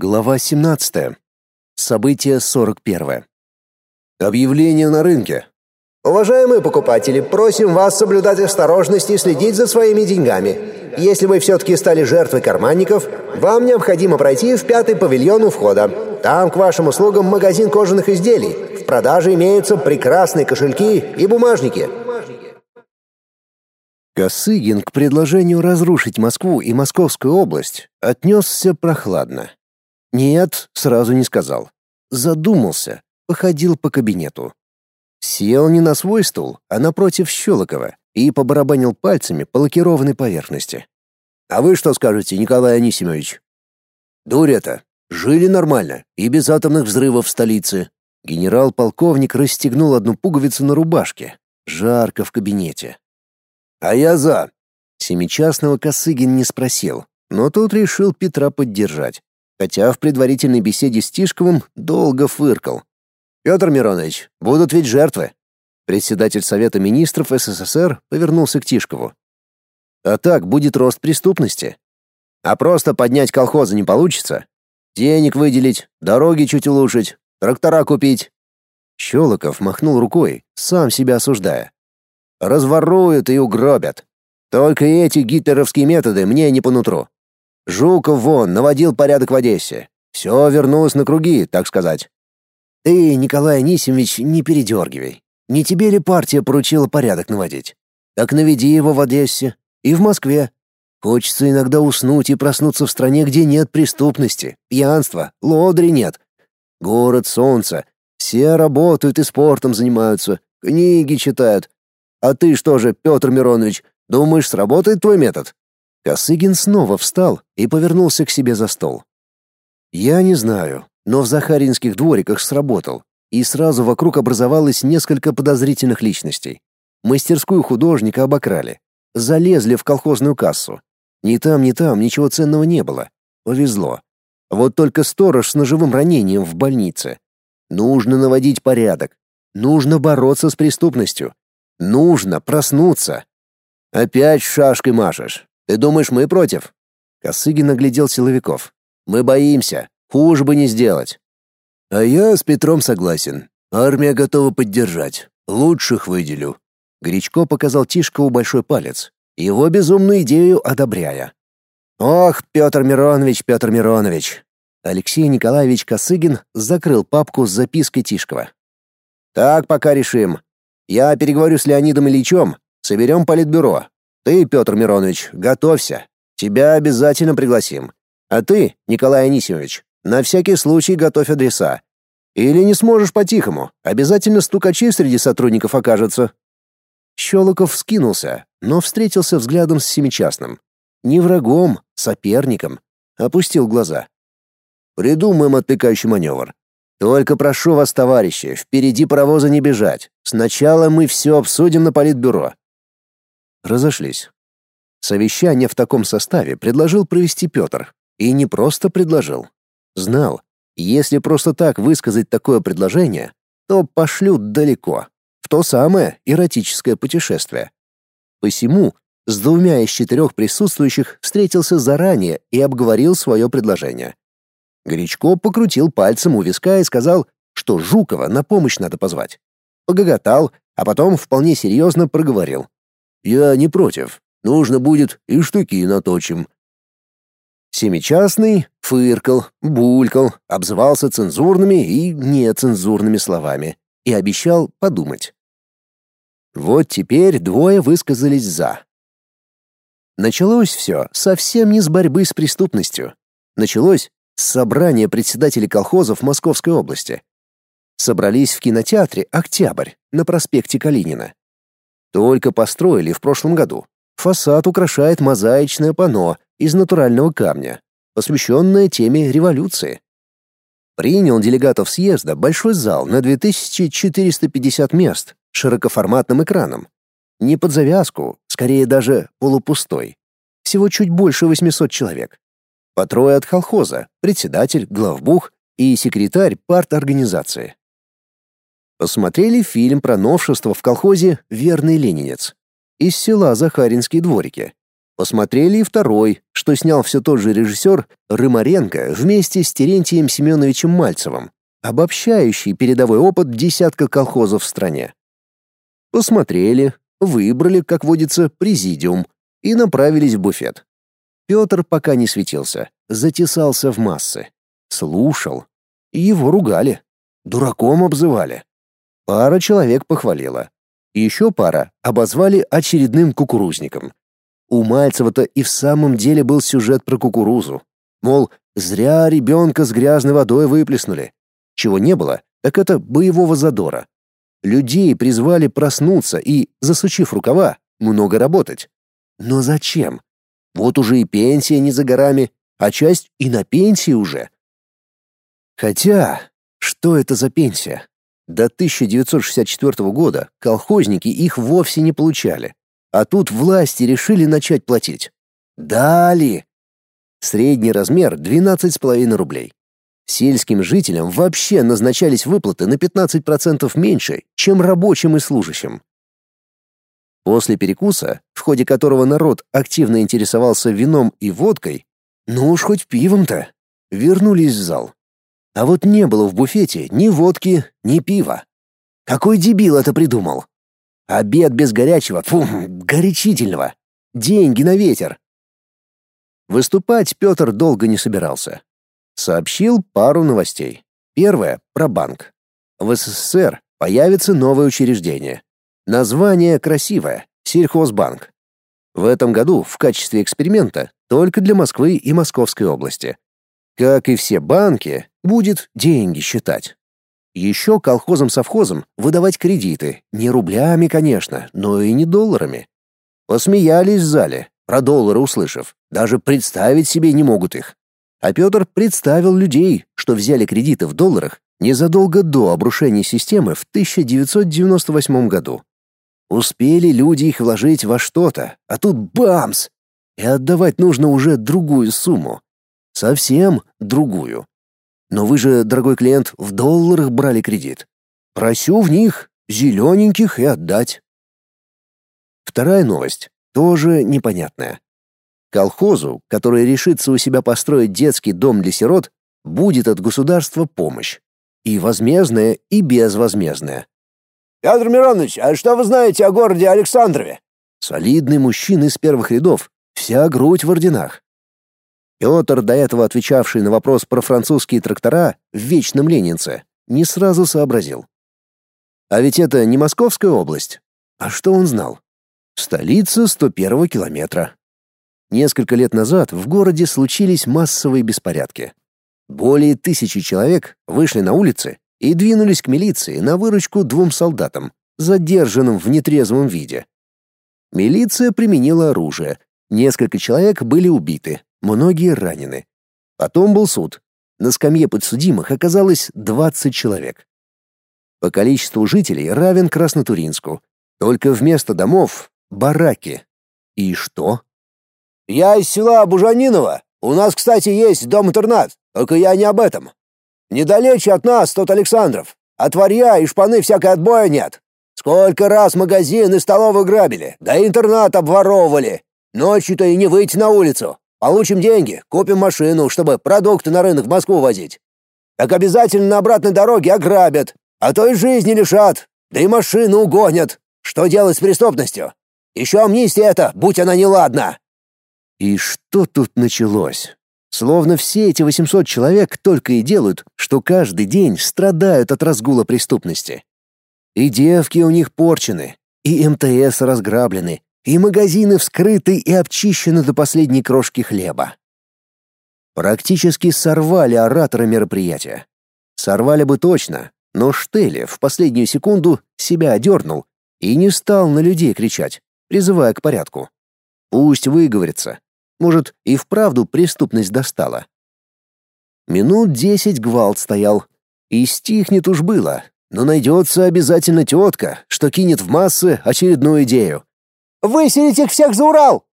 Глава 17. Событие 41. Объявление на рынке. Уважаемые покупатели, просим вас соблюдать осторожность и следить за своими деньгами. Если вы все-таки стали жертвой карманников, вам необходимо пройти в пятый павильон у входа. Там к вашим услугам магазин кожаных изделий. В продаже имеются прекрасные кошельки и бумажники. Косыгин к предложению разрушить Москву и Московскую область отнесся прохладно. Нет, сразу не сказал. Задумался, походил по кабинету. Сел не на свой стул, а напротив Щелокова и побарабанил пальцами по лакированной поверхности. «А вы что скажете, Николай Анисимович?» «Дурь это. Жили нормально и без атомных взрывов в столице». Генерал-полковник расстегнул одну пуговицу на рубашке. Жарко в кабинете. «А я за». Семичастного Косыгин не спросил, но тут решил Петра поддержать хотя в предварительной беседе с Тишковым долго фыркал. «Петр Миронович, будут ведь жертвы!» Председатель Совета министров СССР повернулся к Тишкову. «А так будет рост преступности. А просто поднять колхозы не получится. Денег выделить, дороги чуть улучшить, трактора купить». Щелоков махнул рукой, сам себя осуждая. «Разворуют и угробят. Только эти гитлеровские методы мне не по нутру. Жуков вон наводил порядок в Одессе. Все вернулось на круги, так сказать. Ты, Николай Анисимович, не передергивай. Не тебе ли партия поручила порядок наводить? Так наведи его в Одессе и в Москве. Хочется иногда уснуть и проснуться в стране, где нет преступности, пьянства, лодри нет. Город солнца. Все работают и спортом занимаются, книги читают. А ты что же, Петр Миронович, думаешь, сработает твой метод? Косыгин снова встал и повернулся к себе за стол. Я не знаю, но в Захаринских двориках сработал, и сразу вокруг образовалось несколько подозрительных личностей. Мастерскую художника обокрали, залезли в колхозную кассу. Ни там, ни там ничего ценного не было. Повезло. Вот только сторож с ножевым ранением в больнице. Нужно наводить порядок. Нужно бороться с преступностью. Нужно проснуться. Опять шашкой машешь. Ты думаешь, мы против?» Косыгин оглядел силовиков. «Мы боимся. Хуже бы не сделать». «А я с Петром согласен. Армия готова поддержать. Лучших выделю». Гречко показал Тишкову большой палец, его безумную идею одобряя. «Ох, Петр Миронович, Петр Миронович!» Алексей Николаевич Косыгин закрыл папку с запиской Тишкова. «Так пока решим. Я переговорю с Леонидом Ильичем, соберем политбюро, ты, Петр Миронович, готовься. Тебя обязательно пригласим. А ты, Николай Анисимович, на всякий случай готовь адреса. Или не сможешь по-тихому, обязательно стукачи среди сотрудников окажется. Щелоков вскинулся, но встретился взглядом с Семичастным. Не врагом, соперником. Опустил глаза. Придумаем отвлекающий маневр. Только прошу вас, товарищи, впереди паровоза не бежать. Сначала мы все обсудим на политбюро разошлись. Совещание в таком составе предложил провести Петр. И не просто предложил. Знал, если просто так высказать такое предложение, то пошлют далеко, в то самое эротическое путешествие. Посему с двумя из четырех присутствующих встретился заранее и обговорил свое предложение. Горячко покрутил пальцем у виска и сказал, что Жукова на помощь надо позвать. Погоготал, а потом вполне серьезно проговорил. Я не против. Нужно будет и штуки наточим. Семичастный фыркал, булькал, обзывался цензурными и нецензурными словами и обещал подумать. Вот теперь двое высказались «за». Началось все совсем не с борьбы с преступностью. Началось с собрания председателей колхозов Московской области. Собрались в кинотеатре «Октябрь» на проспекте Калинина. Только построили в прошлом году. Фасад украшает мозаичное панно из натурального камня, посвященное теме революции. Принял делегатов съезда большой зал на 2450 мест широкоформатным экраном. Не под завязку, скорее даже полупустой. Всего чуть больше 800 человек. По трое от колхоза, председатель, главбух и секретарь парторганизации. Посмотрели фильм про новшество в колхозе «Верный ленинец» из села Захаринские дворики. Посмотрели и второй, что снял все тот же режиссер Рымаренко вместе с Терентием Семеновичем Мальцевым, обобщающий передовой опыт десятка колхозов в стране. Посмотрели, выбрали, как водится, президиум и направились в буфет. Петр пока не светился, затесался в массы. Слушал. Его ругали. Дураком обзывали. Пара человек похвалила. Еще пара обозвали очередным кукурузником. У Мальцева-то и в самом деле был сюжет про кукурузу. Мол, зря ребенка с грязной водой выплеснули. Чего не было, так это боевого задора. Людей призвали проснуться и, засучив рукава, много работать. Но зачем? Вот уже и пенсия не за горами, а часть и на пенсии уже. Хотя, что это за пенсия? До 1964 года колхозники их вовсе не получали. А тут власти решили начать платить. Дали. Средний размер 12,5 рублей. Сельским жителям вообще назначались выплаты на 15% меньше, чем рабочим и служащим. После перекуса, в ходе которого народ активно интересовался вином и водкой, ну уж хоть пивом-то, вернулись в зал. А вот не было в буфете ни водки, ни пива. Какой дебил это придумал? Обед без горячего, фу, горячительного. Деньги на ветер. Выступать Петр долго не собирался. Сообщил пару новостей. Первое — про банк. В СССР появится новое учреждение. Название красивое — Сельхозбанк. В этом году в качестве эксперимента только для Москвы и Московской области. Как и все банки, будет деньги считать. Еще колхозам-совхозам выдавать кредиты, не рублями, конечно, но и не долларами. Посмеялись в зале, про доллары услышав, даже представить себе не могут их. А Петр представил людей, что взяли кредиты в долларах незадолго до обрушения системы в 1998 году. Успели люди их вложить во что-то, а тут бамс! И отдавать нужно уже другую сумму. Совсем другую. Но вы же, дорогой клиент, в долларах брали кредит. Просю в них, зелененьких, и отдать. Вторая новость, тоже непонятная. Колхозу, который решится у себя построить детский дом для сирот, будет от государства помощь. И возмездная, и безвозмездная. «Петр Миронович, а что вы знаете о городе Александрове?» Солидный мужчина из первых рядов, вся грудь в орденах. Петр, до этого отвечавший на вопрос про французские трактора в Вечном Ленинце, не сразу сообразил. А ведь это не Московская область. А что он знал? Столица 101-го километра. Несколько лет назад в городе случились массовые беспорядки. Более тысячи человек вышли на улицы и двинулись к милиции на выручку двум солдатам, задержанным в нетрезвом виде. Милиция применила оружие. Несколько человек были убиты, многие ранены. Потом был суд. На скамье подсудимых оказалось 20 человек. По количеству жителей равен Краснотуринску. Только вместо домов — бараки. И что? «Я из села Бужаниново. У нас, кстати, есть дом-интернат, только я не об этом. Недалече от нас тот Александров. От варья и шпаны всякой отбоя нет. Сколько раз магазин и столовую грабили, да интернат обворовывали. Ночью-то и не выйти на улицу. Получим деньги, купим машину, чтобы продукты на рынок в Москву возить. Так обязательно на обратной дороге ограбят, а то и жизни лишат, да и машину угонят. Что делать с преступностью? Еще амнистия это, будь она неладна. И что тут началось? Словно все эти 800 человек только и делают, что каждый день страдают от разгула преступности. И девки у них порчены, и МТС разграблены, и магазины вскрыты и обчищены до последней крошки хлеба. Практически сорвали оратора мероприятия. Сорвали бы точно, но Штеле в последнюю секунду себя одернул и не стал на людей кричать, призывая к порядку. Пусть выговорится. Может, и вправду преступность достала. Минут десять гвалт стоял. И стихнет уж было, но найдется обязательно тетка, что кинет в массы очередную идею. Выселить их всех за Урал!»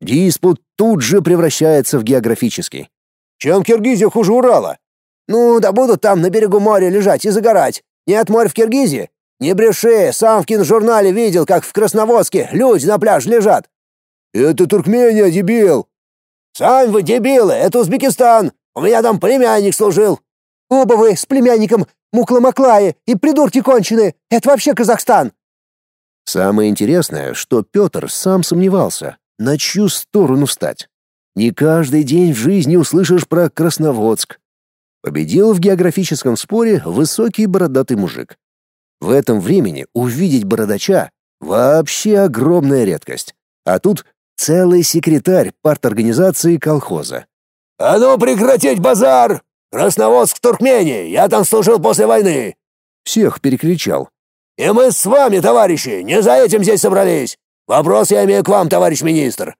Диспут тут же превращается в географический. «Чем Киргизия хуже Урала?» «Ну, да будут там на берегу моря лежать и загорать. Нет моря в Киргизии? Не бреши, сам в киножурнале видел, как в Красноводске люди на пляж лежат. Это Туркмения, дебил!» «Сами вы дебилы, это Узбекистан! У меня там племянник служил!» «Оба вы с племянником Мукла-Маклая и придурки конченые! Это вообще Казахстан!» Самое интересное, что Петр сам сомневался, на чью сторону встать. Не каждый день в жизни услышишь про Красноводск. Победил в географическом споре высокий бородатый мужик. В этом времени увидеть бородача — вообще огромная редкость. А тут целый секретарь парторганизации колхоза. «А ну прекратить базар! Красноводск в Туркмении, я там служил после войны!» Всех перекричал. «И мы с вами, товарищи, не за этим здесь собрались! Вопрос я имею к вам, товарищ министр!»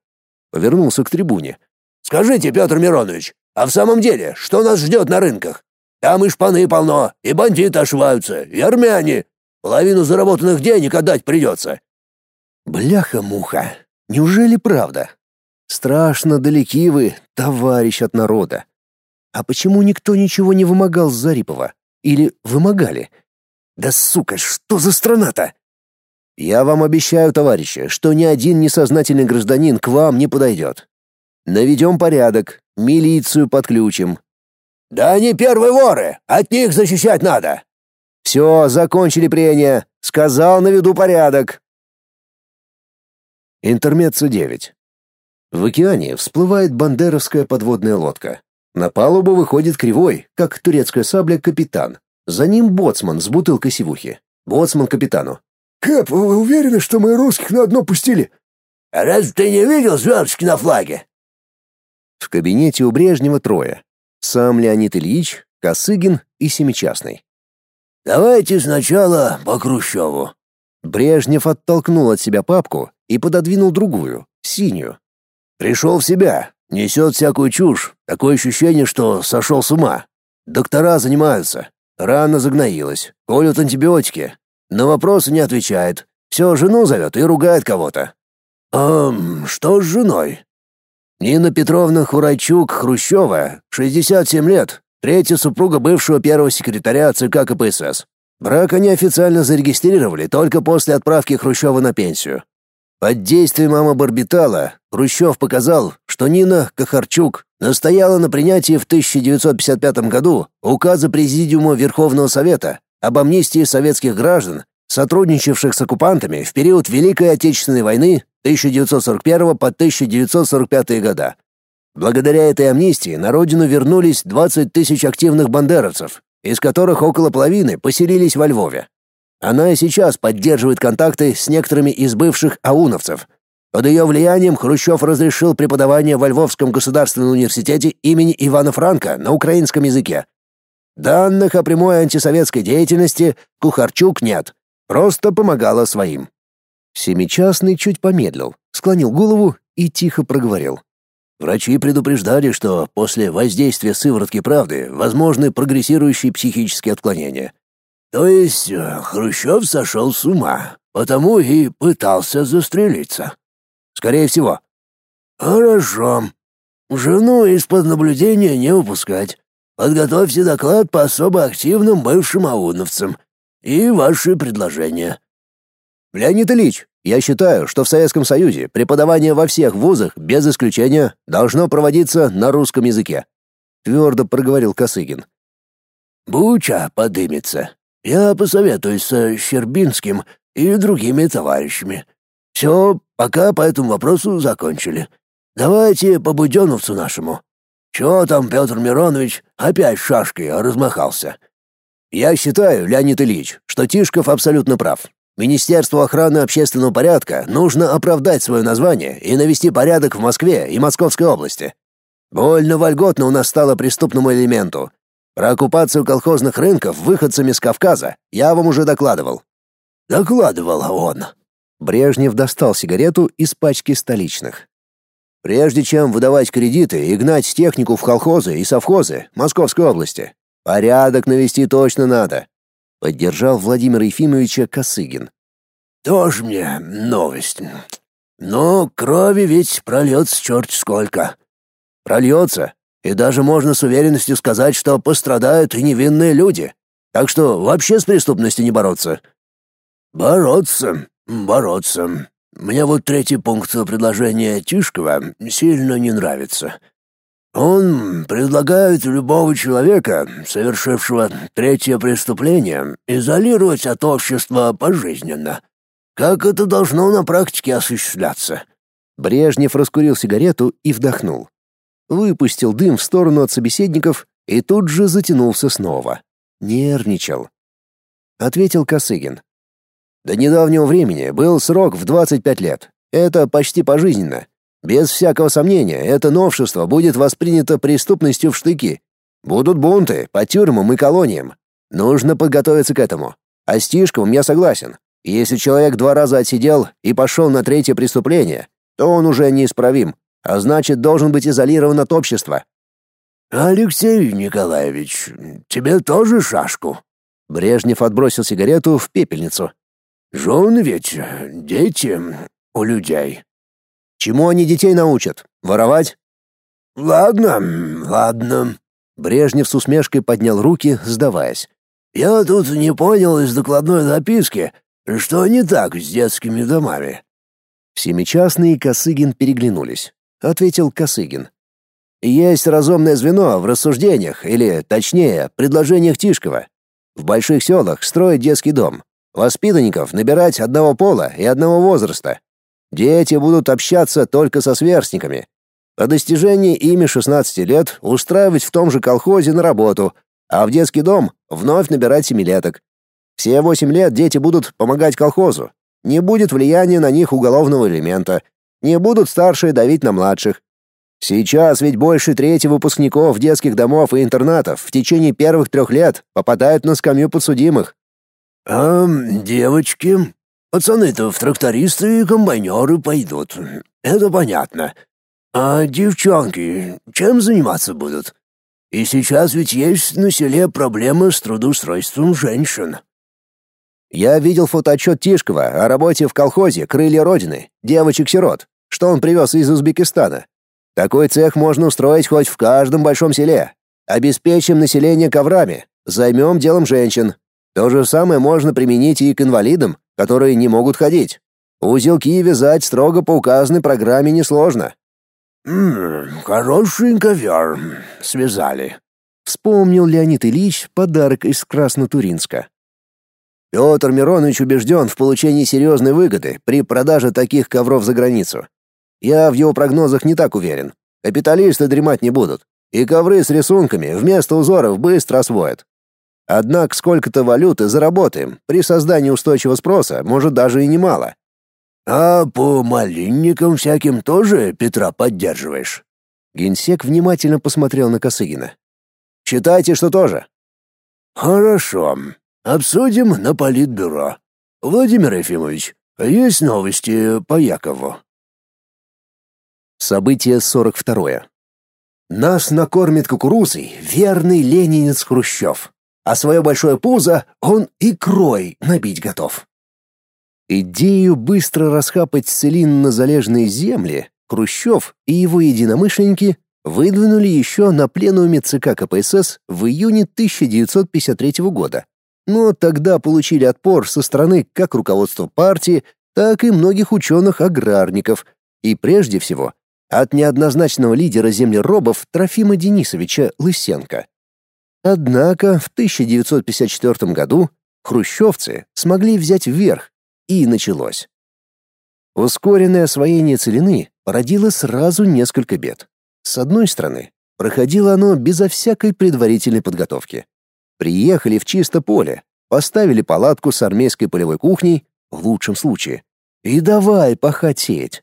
Повернулся к трибуне. «Скажите, Петр Миронович, а в самом деле, что нас ждет на рынках? Там и шпаны полно, и бандиты ошиваются, и армяне. Половину заработанных денег отдать придется». «Бляха-муха, неужели правда? Страшно далеки вы, товарищ от народа. А почему никто ничего не вымогал с Зарипова? Или вымогали? Да сука, что за страна-то? Я вам обещаю, товарищи, что ни один несознательный гражданин к вам не подойдет. Наведем порядок, милицию подключим. Да они первые воры, от них защищать надо. Все, закончили прения. Сказал, наведу порядок. Интермеццо 9. В океане всплывает бандеровская подводная лодка. На палубу выходит кривой, как турецкая сабля, капитан. За ним боцман с бутылкой сивухи. Боцман капитану. «Кэп, вы уверены, что мы русских на дно пустили?» «А разве ты не видел звездочки на флаге?» В кабинете у Брежнева трое. Сам Леонид Ильич, Косыгин и Семичастный. «Давайте сначала по Хрущеву». Брежнев оттолкнул от себя папку и пододвинул другую, синюю. Пришел в себя, несет всякую чушь, такое ощущение, что сошел с ума. Доктора занимаются, рана загноилась, колют антибиотики, на вопросы не отвечает, все жену зовет и ругает кого-то. «Эм, что с женой?» Нина Петровна Хурайчук Хрущева, 67 лет, третья супруга бывшего первого секретаря ЦК КПСС. Брак они официально зарегистрировали только после отправки Хрущева на пенсию. Под действием амобарбитала Хрущев показал, что Нина Кахарчук настояла на принятии в 1955 году указа Президиума Верховного Совета об амнистии советских граждан, сотрудничавших с оккупантами в период Великой Отечественной войны 1941 по 1945 года. Благодаря этой амнистии на родину вернулись 20 тысяч активных бандеровцев, из которых около половины поселились во Львове. Она и сейчас поддерживает контакты с некоторыми из бывших ауновцев. Под ее влиянием Хрущев разрешил преподавание во Львовском государственном университете имени Ивана Франка на украинском языке. Данных о прямой антисоветской деятельности Кухарчук нет, просто помогала своим. Семичастный чуть помедлил, склонил голову и тихо проговорил. Врачи предупреждали, что после воздействия сыворотки правды возможны прогрессирующие психические отклонения. То есть э, Хрущев сошел с ума, потому и пытался застрелиться. Скорее всего. Хорошо. Жену из-под наблюдения не упускать. Подготовьте доклад по особо активным бывшим ауновцам и ваши предложения. Леонид Ильич, я считаю, что в Советском Союзе преподавание во всех вузах, без исключения, должно проводиться на русском языке. Твердо проговорил Косыгин. Буча подымется. Я посоветуюсь с Щербинским и другими товарищами. Все, пока по этому вопросу закончили. Давайте по Буденовцу нашему. Чё там Петр Миронович опять шашкой размахался? Я считаю, Леонид Ильич, что Тишков абсолютно прав. Министерству охраны общественного порядка нужно оправдать свое название и навести порядок в Москве и Московской области. Больно вольготно у нас стало преступному элементу, про оккупацию колхозных рынков выходцами с Кавказа я вам уже докладывал. Докладывал он. Брежнев достал сигарету из пачки столичных. Прежде чем выдавать кредиты и гнать технику в колхозы и совхозы Московской области, порядок навести точно надо, поддержал Владимир Ефимовича Косыгин. Тоже мне новость. Но крови ведь прольется черт сколько. Прольется, и даже можно с уверенностью сказать, что пострадают и невинные люди. Так что вообще с преступностью не бороться. Бороться, бороться. Мне вот третий пункт предложения Тишкова сильно не нравится. Он предлагает любого человека, совершившего третье преступление, изолировать от общества пожизненно. Как это должно на практике осуществляться? Брежнев раскурил сигарету и вдохнул. Выпустил дым в сторону от собеседников и тут же затянулся снова. Нервничал. Ответил Косыгин. До недавнего времени был срок в 25 лет. Это почти пожизненно. Без всякого сомнения, это новшество будет воспринято преступностью в штыки. Будут бунты по тюрьмам и колониям. Нужно подготовиться к этому. А с Тишковым я согласен. Если человек два раза отсидел и пошел на третье преступление, то он уже неисправим, а значит, должен быть изолирован от общества. Алексей Николаевич, тебе тоже шашку? Брежнев отбросил сигарету в пепельницу. Жены ведь дети у людей. Чему они детей научат? Воровать? Ладно, ладно. Брежнев с усмешкой поднял руки, сдаваясь. Я тут не понял из докладной записки, что не так с детскими домами. Семичастный и Косыгин переглянулись. Ответил Косыгин. Есть разумное звено в рассуждениях, или, точнее, предложениях Тишкова. В больших селах строить детский дом. Воспитанников набирать одного пола и одного возраста. Дети будут общаться только со сверстниками. По достижении ими 16 лет устраивать в том же колхозе на работу, а в детский дом вновь набирать семилеток. Все 8 лет дети будут помогать колхозу. Не будет влияния на них уголовного элемента. Не будут старшие давить на младших. Сейчас ведь больше трети выпускников детских домов и интернатов в течение первых трех лет попадают на скамью подсудимых. А девочки, Пацаны-то в трактористы и комбайнеры пойдут. Это понятно. А девчонки чем заниматься будут? И сейчас ведь есть на селе проблемы с трудоустройством женщин. Я видел фотоотчет Тишкова о работе в колхозе «Крылья Родины» девочек-сирот, что он привез из Узбекистана. Такой цех можно устроить хоть в каждом большом селе. Обеспечим население коврами, займем делом женщин. То же самое можно применить и к инвалидам, которые не могут ходить. Узелки вязать строго по указанной программе несложно. «М-м, хороший ковер. Связали», — вспомнил Леонид Ильич подарок из Краснотуринска. Петр Миронович убежден в получении серьезной выгоды при продаже таких ковров за границу. Я в его прогнозах не так уверен. Капиталисты дремать не будут. И ковры с рисунками вместо узоров быстро освоят. Однако сколько-то валюты заработаем. При создании устойчивого спроса, может, даже и немало. А по малинникам всяким тоже Петра поддерживаешь? Генсек внимательно посмотрел на Косыгина. Читайте, что тоже. Хорошо. Обсудим на политбюро. Владимир Ефимович, есть новости по Якову? Событие 42. Нас накормит кукурузой верный ленинец Хрущев а свое большое пузо он икрой набить готов. Идею быстро расхапать целинно-залежные земли Хрущев и его единомышленники выдвинули еще на пленуме ЦК КПСС в июне 1953 года, но тогда получили отпор со стороны как руководства партии, так и многих ученых-аграрников, и прежде всего от неоднозначного лидера землеробов Трофима Денисовича Лысенко. Однако в 1954 году хрущевцы смогли взять вверх, и началось. Ускоренное освоение целины породило сразу несколько бед. С одной стороны, проходило оно безо всякой предварительной подготовки. Приехали в чисто поле, поставили палатку с армейской полевой кухней, в лучшем случае, и давай пахать сеять.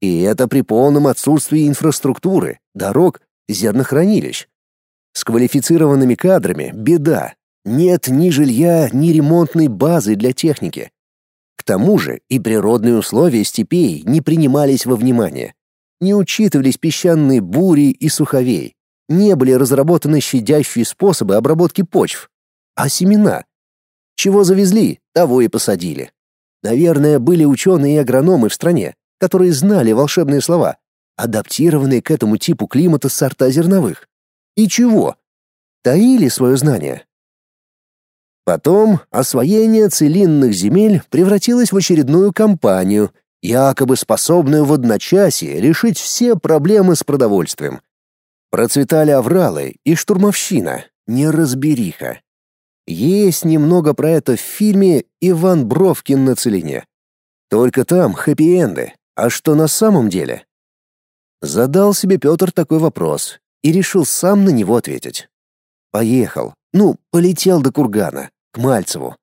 И это при полном отсутствии инфраструктуры, дорог, зернохранилищ, с квалифицированными кадрами беда. Нет ни жилья, ни ремонтной базы для техники. К тому же и природные условия степей не принимались во внимание. Не учитывались песчаные бури и суховей. Не были разработаны щадящие способы обработки почв. А семена? Чего завезли, того и посадили. Наверное, были ученые и агрономы в стране, которые знали волшебные слова, адаптированные к этому типу климата сорта зерновых. И чего? Таили свое знание. Потом освоение целинных земель превратилось в очередную кампанию, якобы способную в одночасье решить все проблемы с продовольствием. Процветали авралы и штурмовщина, неразбериха. Есть немного про это в фильме «Иван Бровкин на целине». Только там хэппи-энды, а что на самом деле? Задал себе Петр такой вопрос и решил сам на него ответить. Поехал, ну, полетел до Кургана, к Мальцеву.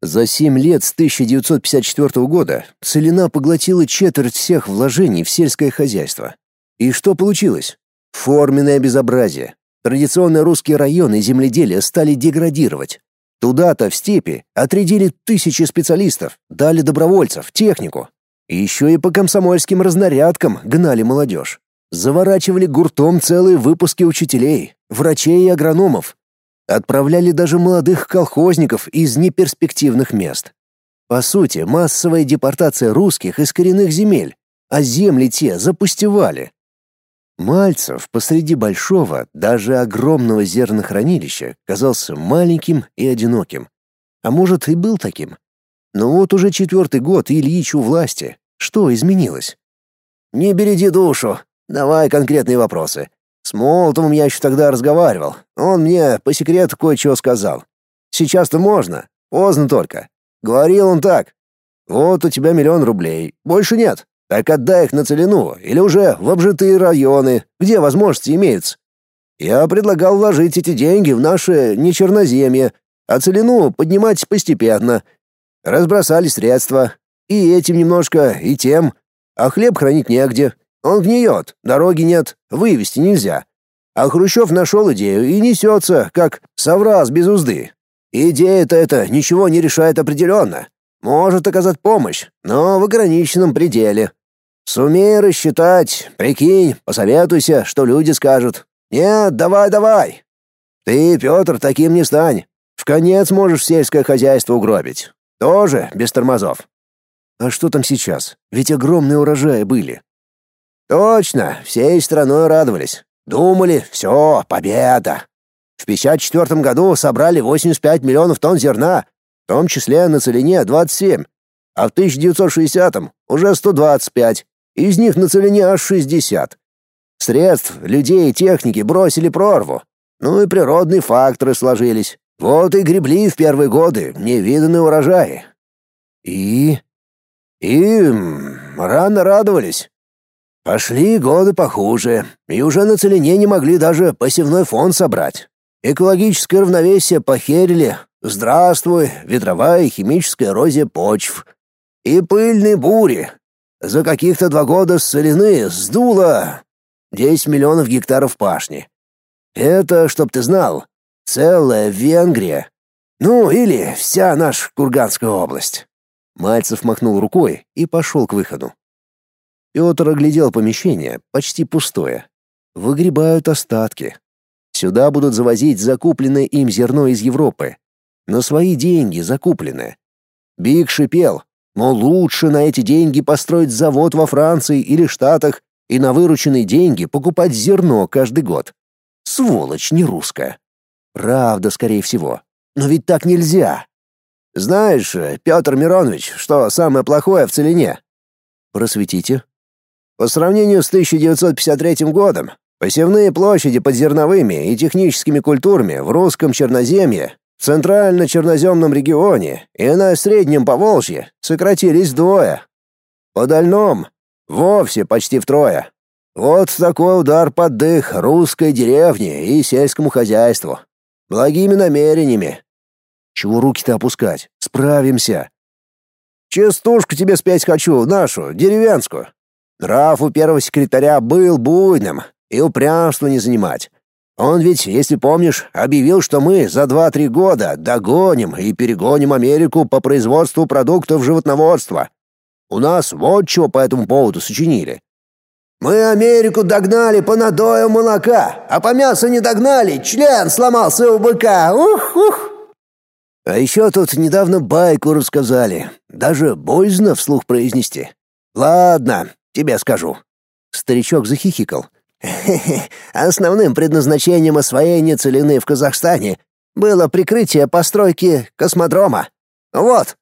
За семь лет с 1954 года Целина поглотила четверть всех вложений в сельское хозяйство. И что получилось? Форменное безобразие. Традиционные русские районы земледелия стали деградировать. Туда-то, в степи, отрядили тысячи специалистов, дали добровольцев, технику. И еще и по комсомольским разнарядкам гнали молодежь. Заворачивали гуртом целые выпуски учителей, врачей и агрономов. Отправляли даже молодых колхозников из неперспективных мест. По сути, массовая депортация русских из коренных земель, а земли те запустевали. Мальцев посреди большого, даже огромного зернохранилища казался маленьким и одиноким. А может, и был таким. Но вот уже четвертый год Ильич у власти. Что изменилось? «Не береди душу. Давай конкретные вопросы. С Молотовым я еще тогда разговаривал. Он мне по секрету кое-что сказал. Сейчас-то можно. Поздно только. Говорил он так. Вот у тебя миллион рублей. Больше нет. Так отдай их на целину или уже в обжитые районы, где возможности имеются. Я предлагал вложить эти деньги в наше нечерноземье, а целину поднимать постепенно. Разбросали средства. И этим немножко, и тем. А хлеб хранить негде. Он гниет, дороги нет, вывести нельзя. А Хрущев нашел идею и несется, как совраз без узды. Идея-то эта ничего не решает определенно. Может оказать помощь, но в ограниченном пределе. Сумей рассчитать, прикинь, посоветуйся, что люди скажут. Нет, давай, давай. Ты, Петр, таким не стань. В конец можешь сельское хозяйство угробить. Тоже без тормозов. А что там сейчас? Ведь огромные урожаи были. Точно, всей страной радовались. Думали, все, победа. В 54 году собрали 85 миллионов тонн зерна, в том числе на целине 27, а в 1960-м уже 125 из них на целине аж 60. Средств, людей и техники бросили прорву. Ну и природные факторы сложились. Вот и гребли в первые годы невиданные урожаи. И... И... рано радовались. Пошли годы похуже, и уже на целине не могли даже посевной фонд собрать. Экологическое равновесие похерили. Здравствуй, ветровая и химическая эрозия почв. И пыльные бури, за каких-то два года с целины сдуло 10 миллионов гектаров пашни. Это, чтоб ты знал, целая Венгрия. Ну, или вся наша Курганская область. Мальцев махнул рукой и пошел к выходу. Петр оглядел помещение, почти пустое. Выгребают остатки. Сюда будут завозить закупленное им зерно из Европы. На свои деньги закупленное. Биг шипел, но лучше на эти деньги построить завод во Франции или Штатах и на вырученные деньги покупать зерно каждый год. Сволочь не русская. Правда, скорее всего. Но ведь так нельзя. Знаешь, Петр Миронович, что самое плохое в целине? Просветите. По сравнению с 1953 годом, посевные площади под зерновыми и техническими культурами в русском черноземье в центрально-черноземном регионе и на Среднем Поволжье сократились вдвое. По дальном — вовсе почти втрое. Вот такой удар под дых русской деревне и сельскому хозяйству. Благими намерениями. Чего руки-то опускать? Справимся. Частушку тебе спеть хочу, нашу, деревенскую. Нрав у первого секретаря был буйным, и упрямство не занимать. Он ведь, если помнишь, объявил, что мы за 2-3 года догоним и перегоним Америку по производству продуктов животноводства. У нас вот чего по этому поводу сочинили. Мы Америку догнали по надою молока, а по мясу не догнали, член сломался у быка. Ух-ух! А еще тут недавно байку рассказали. Даже боязно вслух произнести. Ладно, тебе скажу. Старичок захихикал. Основным предназначением освоения целины в Казахстане было прикрытие постройки космодрома. Вот,